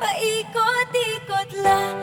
paikot-ikot lang